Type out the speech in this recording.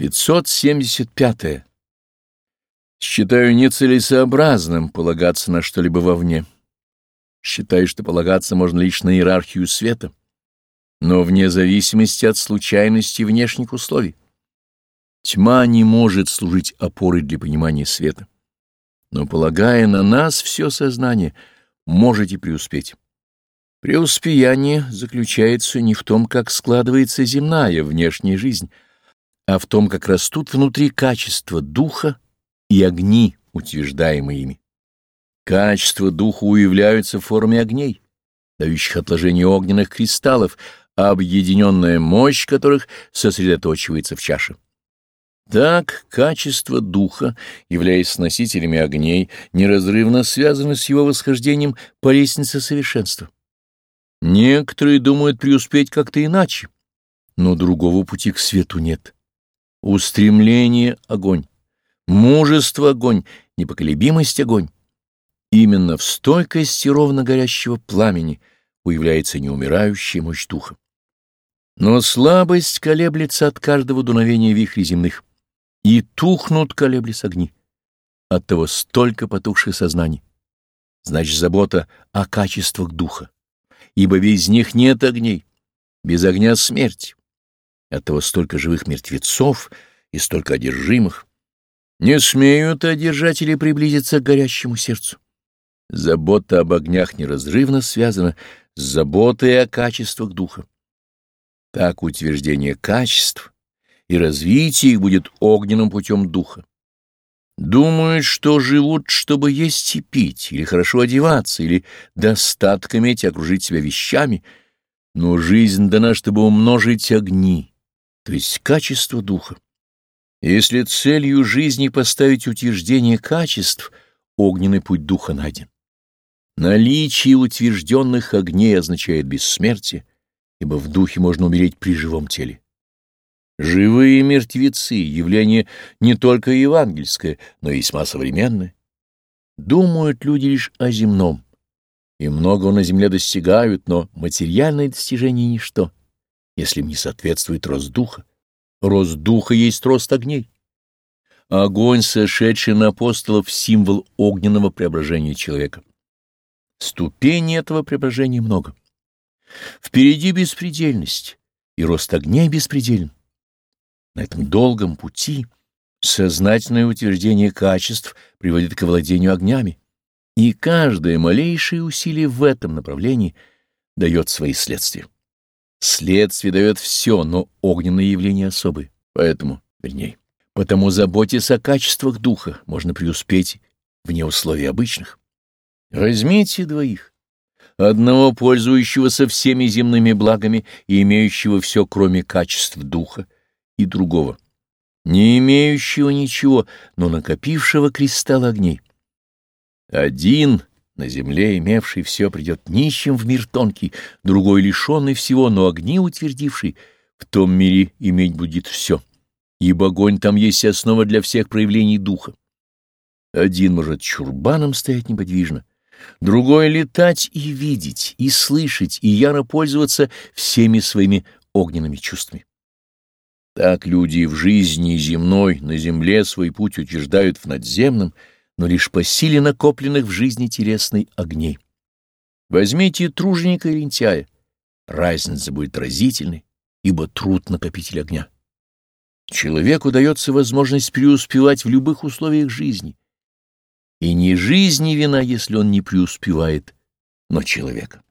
575. -е. Считаю нецелесообразным полагаться на что-либо вовне. Считаю, что полагаться можно лишь на иерархию света, но вне зависимости от случайности внешних условий. Тьма не может служить опорой для понимания света, но, полагая на нас все сознание, можете преуспеть. Преуспеяние заключается не в том, как складывается земная внешняя жизнь, а в том, как растут внутри качества духа и огни, утверждаемые ими. Качества духа уявляются в форме огней, дающих отложение огненных кристаллов, а объединенная мощь которых сосредоточивается в чаше. Так, качество духа, являясь носителями огней, неразрывно связано с его восхождением по лестнице совершенства. Некоторые думают преуспеть как-то иначе, но другого пути к свету нет. Устремление — огонь, мужество — огонь, непоколебимость — огонь. Именно в стойкости ровно горящего пламени уявляется неумирающая мощь духа. Но слабость колеблется от каждого дуновения вихрей земных, и тухнут колеблись огни. Оттого столько потухших сознаний. Значит, забота о качествах духа, ибо без них нет огней, без огня смерть. Оттого столько живых мертвецов и столько одержимых. Не смеют одержатели приблизиться к горящему сердцу. Забота об огнях неразрывно связана с заботой о качествах духа. Так утверждение качеств и развитие их будет огненным путем духа. Думают, что живут, чтобы есть и пить, или хорошо одеваться, или достаток иметь окружить себя вещами, но жизнь дана, чтобы умножить огни, то есть качество духа. Если целью жизни поставить утверждение качеств, огненный путь духа найден. Наличие утвержденных огней означает бессмертие, ибо в духе можно умереть при живом теле. Живые мертвецы — явление не только евангельское, но и весьма современное. Думают люди лишь о земном, и многого на земле достигают, но материальное достижение — ничто если им не соответствует рост духа. Рост духа есть рост огней. Огонь, сошедший на апостолов, символ огненного преображения человека. Ступеней этого преображения много. Впереди беспредельность, и рост огней беспределен. На этом долгом пути сознательное утверждение качеств приводит к владению огнями, и каждое малейшее усилие в этом направлении дает свои следствия. Следствие дает все, но огненные явления особые. Поэтому, вернее, потому заботясь о качествах духа, можно преуспеть вне условий обычных. Возьмите двоих. Одного, пользующегося всеми земными благами и имеющего все, кроме качеств духа, и другого, не имеющего ничего, но накопившего кристалл огней. Один на земле, имевший все, придет нищим в мир тонкий, другой лишенный всего, но огни утвердивший, в том мире иметь будет все, ибо огонь там есть основа для всех проявлений духа. Один может чурбаном стоять неподвижно, другой — летать и видеть, и слышать, и яро пользоваться всеми своими огненными чувствами. Так люди в жизни земной на земле свой путь утверждают в надземном — но лишь по силе накопленных в жизни телесной огней. Возьмите труженика и лентяя, разница будет разительной, ибо труд накопитель огня. Человеку дается возможность преуспевать в любых условиях жизни. И не жизни вина, если он не преуспевает, но человека.